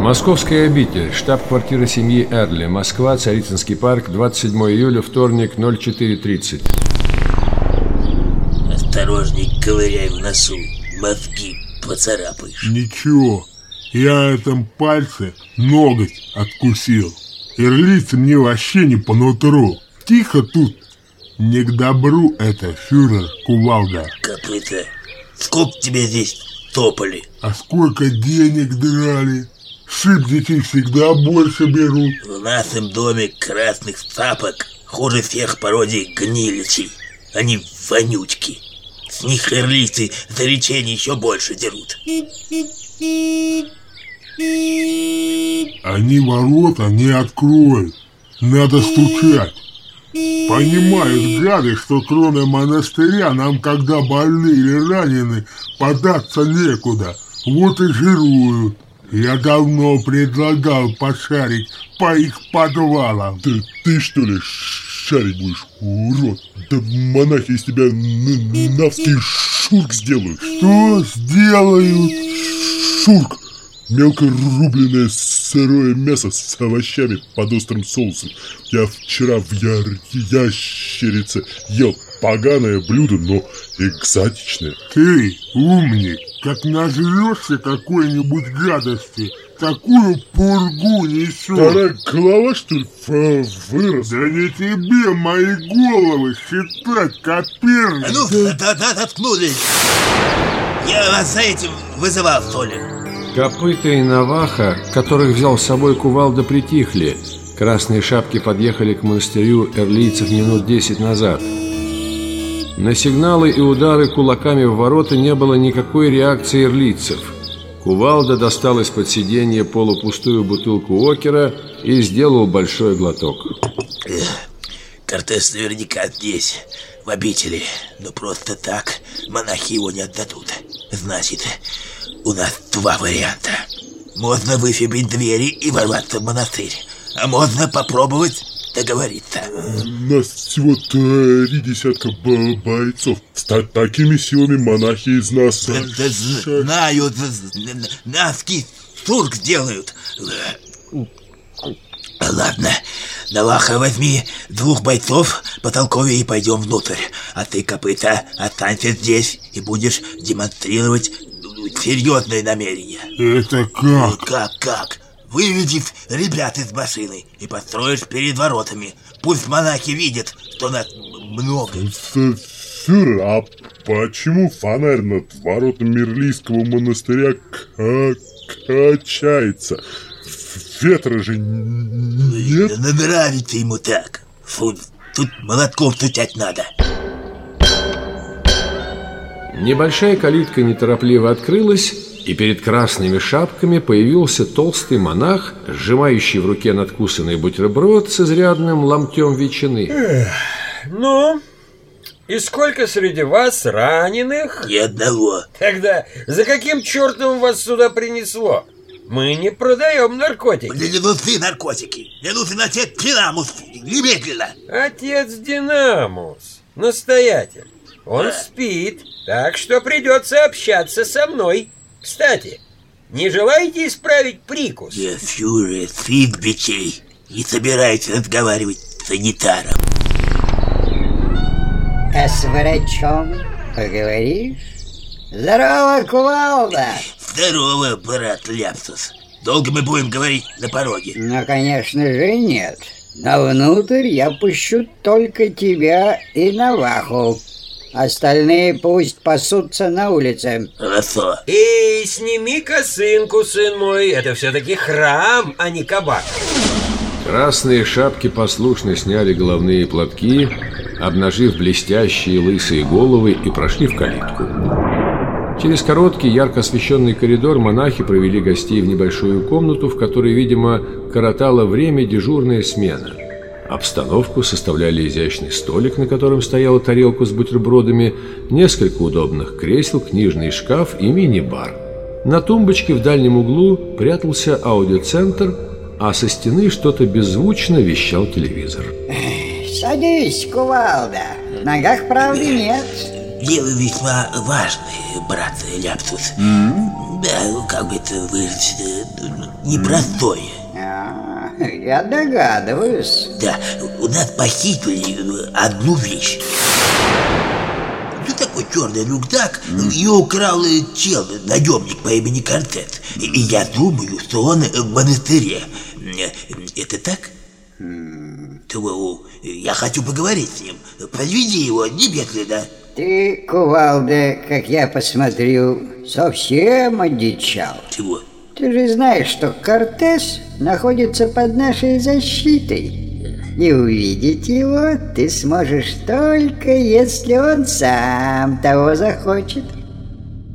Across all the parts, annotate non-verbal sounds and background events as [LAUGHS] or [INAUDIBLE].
Московская обитель, штаб-квартира семьи Эрли, Москва, Царицынский парк, 27 июля, вторник, 04.30. Осторожней ковыряй в носу, мозги поцарапаешь. Ничего, я этом пальце ноготь откусил. Ирлицы мне вообще не по нутру. Тихо тут. Не к добру это, фюрер Кувалда. Копыта, сколько тебе здесь топали? А сколько денег драли? Шибники всегда больше берут. В нашем доме красных цапок хуже всех пародий гниличей. Они вонючки. С них эрлицы за лечение еще больше дерут. Они ворота не откроют. Надо стучать. Понимают гады, что кроме монастыря нам, когда больны или ранены, податься некуда. Вот и жируют. Я давно предлагал пошарить по их подвалам. Ты, ты что ли шарить будешь, урод? Да монахи из тебя навский шурк сделают. Что сделают? Шурк! Мелко рубленное сырое мясо с овощами под острым соусом. Я вчера в яр... ящерице ел поганое блюдо, но экзотичное. Ты, умник, как нажрешься какой-нибудь гадости, такую пургу несешь. Вторая голова, что ли, вырос? Да не тебе мои головы считать, коперник. А ну, да, да, заткнулись. Я вас за этим вызывал, что ли? Копыта и Наваха, которых взял с собой кувалда, притихли. Красные шапки подъехали к монастырю эрлийцев минут десять назад. На сигналы и удары кулаками в ворота не было никакой реакции эрлийцев. Кувалда достал из-под сиденья полупустую бутылку окера и сделал большой глоток. Кортес наверняка здесь, в обители, но просто так монахи его не отдадут. Значит, у нас два варианта. Можно выфибить двери и ворваться в монастырь, а можно попробовать договориться. Нас всего три десятка бойцов. С та такими силами монахи из нас... Да, да знаю, наски сурк сделают. Ладно, Наваха, возьми двух бойцов по толкове и пойдем внутрь. А ты, копыта, останься здесь и будешь демонстрировать серьезные намерения. Это как? Как, как? Выведешь ребят из машины и построишь перед воротами. Пусть монахи видят, что нас много. Фюрер, а почему фонарь над воротами Мирлийского монастыря качается? Ветра же нет? Да нравится ему так. Фу, тут молотком стучать надо. Небольшая калитка неторопливо открылась, и перед красными шапками появился толстый монах, сжимающий в руке надкусанный бутерброд с изрядным ломтем ветчины. Эх, ну, и сколько среди вас раненых? Ни одного. Тогда за каким чертом вас сюда принесло? Мы не продаем наркотики. Мне не нужны наркотики. Мне нужен отец Динамус. Немедленно. Отец Динамус. Настоятель. Он спит, так что придется общаться со мной. Кстати, не желаете исправить прикус? Я фюрер Фитбичей. Не собираюсь разговаривать с санитаром. А с врачом поговоришь? Здорово, кувалда! Здорово, брат Ляпсус. Долго мы будем говорить на пороге? Ну, конечно же, нет. Но внутрь я пущу только тебя и Наваху. Остальные пусть пасутся на улице. Хорошо. Эй, сними косынку, сын мой. Это все-таки храм, а не кабак. Красные шапки послушно сняли головные платки, обнажив блестящие лысые головы и прошли в калитку. Через короткий, ярко освещенный коридор монахи провели гостей в небольшую комнату, в которой, видимо, коротала время дежурная смена. Обстановку составляли изящный столик, на котором стояла тарелка с бутербродами, несколько удобных кресел, книжный шкаф и мини-бар. На тумбочке в дальнем углу прятался аудиоцентр, а со стены что-то беззвучно вещал телевизор. Садись, кувалда. В ногах правды нет. Дело весьма важное, брат Ляпсус. Да, ну, как бы это выразить, э, непростое. Я догадываюсь. Да, у нас похитили э, одну вещь. Ну, такой черный рюкзак, ее украл э, чел, наемник по имени Кортет. И, я думаю, что он в монастыре. Э, Это так? То, э, я хочу поговорить с ним. Подведи его немедленно. Ты, кувалда, как я посмотрю, совсем одичал. Чего? Ты же знаешь, что Кортес находится под нашей защитой. И увидеть его ты сможешь только, если он сам того захочет.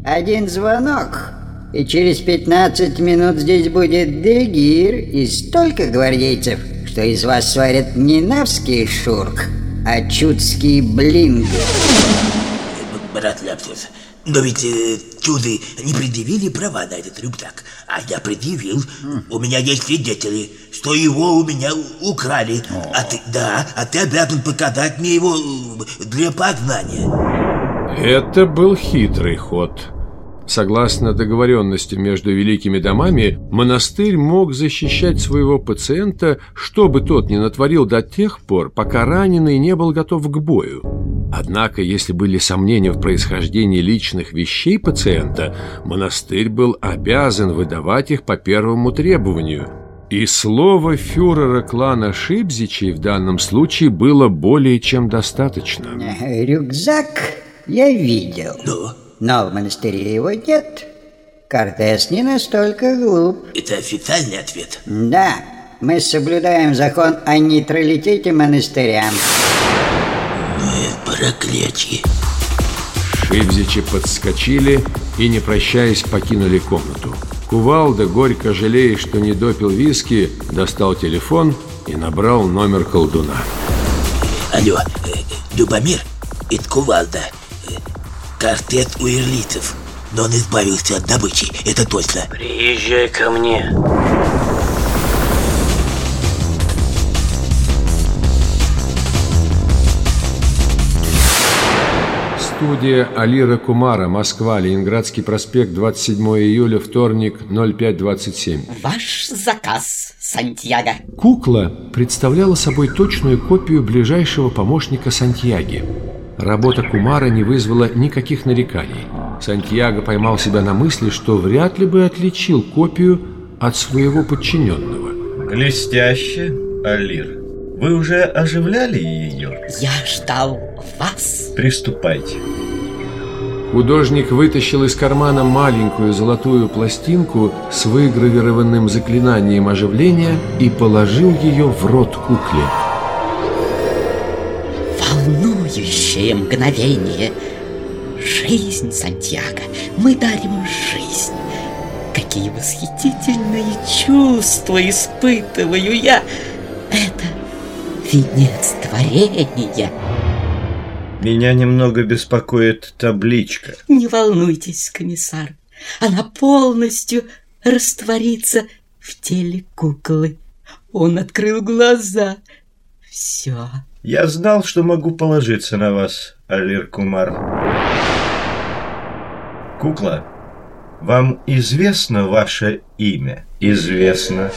Один звонок, и через 15 минут здесь будет Дегир и столько гвардейцев, что из вас сварят не навский шурк, а чудский блинг. Брат Ляпсус, но ведь э, чуды не предъявили права на этот рюкзак, а я предъявил. У меня есть свидетели, что его у меня украли. А ты, да, а ты обязан показать мне его э, для познания. Это был хитрый ход. Согласно договоренности между великими домами, монастырь мог защищать своего пациента, что бы тот ни натворил до тех пор, пока раненый не был готов к бою. Однако, если были сомнения в происхождении личных вещей пациента, монастырь был обязан выдавать их по первому требованию. И слово фюрера клана Шибзичей в данном случае было более чем достаточно. Рюкзак я видел, Ну, но в монастыре его нет. Кортес не настолько глуп. это официальный ответ. Да, мы соблюдаем закон о нейтралитете монастыря. Проклятие. Шибзичи подскочили и, не прощаясь, покинули комнату. Кувалда, горько жалея, что не допил виски, достал телефон и набрал номер колдуна. Алло, э, э, Любомир, это Кувалда. Э, Картет у ирлицев. Но он избавился от добычи, это точно. Приезжай ко мне. Студия Алира Кумара, Москва, Ленинградский проспект, 27 июля, вторник, 05.27. Ваш заказ, Сантьяго. Кукла представляла собой точную копию ближайшего помощника Сантьяги. Работа Кумара не вызвала никаких нареканий. Сантьяго поймал себя на мысли, что вряд ли бы отличил копию от своего подчиненного. Блестяще, Алир. Вы уже оживляли ее? Я ждал вас. Приступайте. Художник вытащил из кармана маленькую золотую пластинку с выгравированным заклинанием оживления и положил ее в рот кукле. Волнующее мгновение. Жизнь, Сантьяго. Мы дарим жизнь. Какие восхитительные чувства испытываю я. Это венец творения. Меня немного беспокоит табличка. Не волнуйтесь, комиссар. Она полностью растворится в теле куклы. Он открыл глаза. Все. Я знал, что могу положиться на вас, Алир Кумар. Кукла, вам известно ваше имя? Известно.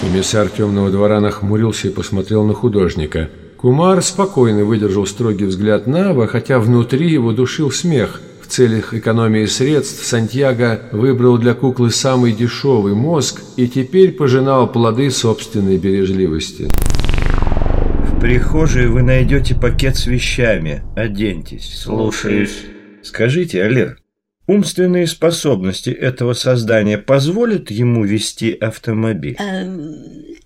Комиссар темного двора нахмурился и посмотрел на художника. Кумар спокойно выдержал строгий взгляд Нава, хотя внутри его душил смех. В целях экономии средств Сантьяго выбрал для куклы самый дешевый мозг и теперь пожинал плоды собственной бережливости. В прихожей вы найдете пакет с вещами. Оденьтесь. Слушаюсь. Скажите, Алир, умственные способности этого создания позволят ему вести автомобиль? Эм,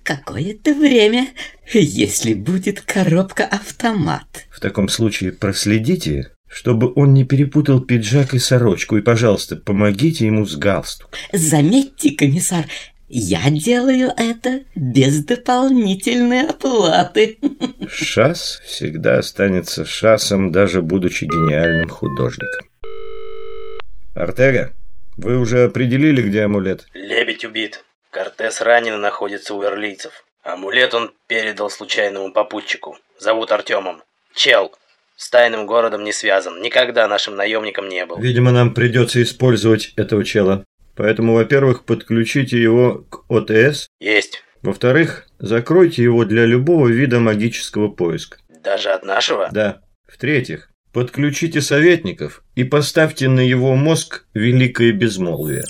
какое-то время, если будет коробка-автомат. В таком случае проследите, чтобы он не перепутал пиджак и сорочку, и, пожалуйста, помогите ему с галстуком. Заметьте, комиссар, я делаю это без дополнительной оплаты. [LAUGHS] Шас всегда останется шасом, даже будучи гениальным художником. Артега, вы уже определили, где амулет? Лебедь убит. Кортес ранен и находится у верлийцев. Амулет он передал случайному попутчику. Зовут Артемом. Чел. С тайным городом не связан. Никогда нашим наемником не был. Видимо, нам придется использовать этого чела. Поэтому, во-первых, подключите его к ОТС. Есть. Во-вторых, закройте его для любого вида магического поиска. Даже от нашего? Да. В-третьих, подключите советников и поставьте на его мозг великое безмолвие.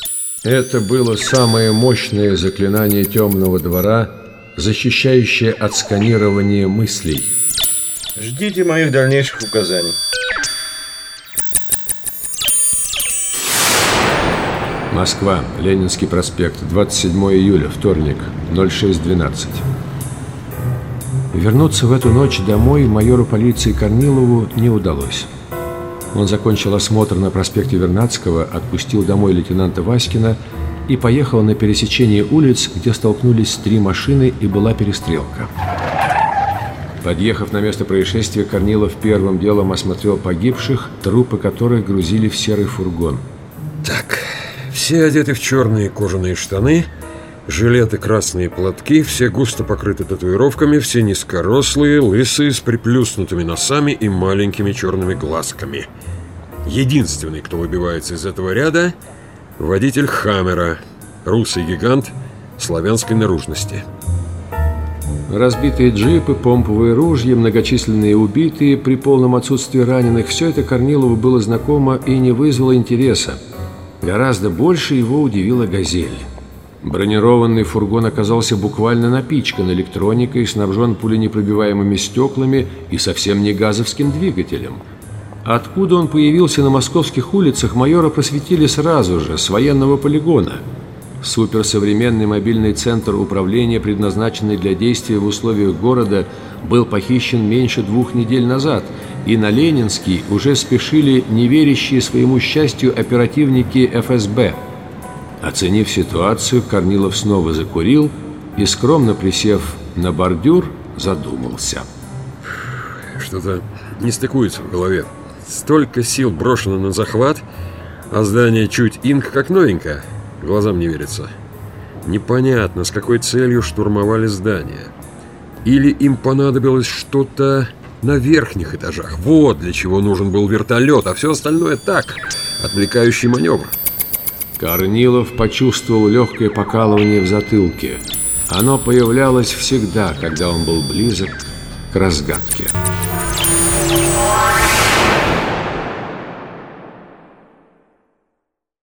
Это было самое мощное заклинание темного двора, защищающее от сканирования мыслей. Ждите моих дальнейших указаний. Москва, Ленинский проспект, 27 июля, вторник, 06.12. Вернуться в эту ночь домой майору полиции Корнилову не удалось. Он закончил осмотр на проспекте Вернадского, отпустил домой лейтенанта Васькина и поехал на пересечение улиц, где столкнулись три машины и была перестрелка. Подъехав на место происшествия, Корнилов первым делом осмотрел погибших, трупы которых грузили в серый фургон. Так, все одеты в черные кожаные штаны, жилеты красные платки, все густо покрыты татуировками, все низкорослые, лысые, с приплюснутыми носами и маленькими черными глазками. Единственный, кто выбивается из этого ряда – водитель Хаммера, русый гигант славянской наружности. Разбитые джипы, помповые ружья, многочисленные убитые при полном отсутствии раненых – все это Корнилову было знакомо и не вызвало интереса. Гораздо больше его удивила «Газель». Бронированный фургон оказался буквально напичкан электроникой, снабжен пуленепробиваемыми стеклами и совсем не газовским двигателем. Откуда он появился на московских улицах, майора просветили сразу же, с военного полигона. Суперсовременный мобильный центр управления, предназначенный для действия в условиях города, был похищен меньше двух недель назад, и на Ленинский уже спешили неверящие своему счастью оперативники ФСБ – Оценив ситуацию, Корнилов снова закурил и, скромно присев на бордюр, задумался. Что-то не стыкуется в голове. Столько сил брошено на захват, а здание чуть инк как новенькое. Глазам не верится. Непонятно, с какой целью штурмовали здание. Или им понадобилось что-то на верхних этажах. Вот для чего нужен был вертолет, а все остальное так, отвлекающий маневр. Корнилов почувствовал легкое покалывание в затылке. Оно появлялось всегда, когда он был близок к разгадке.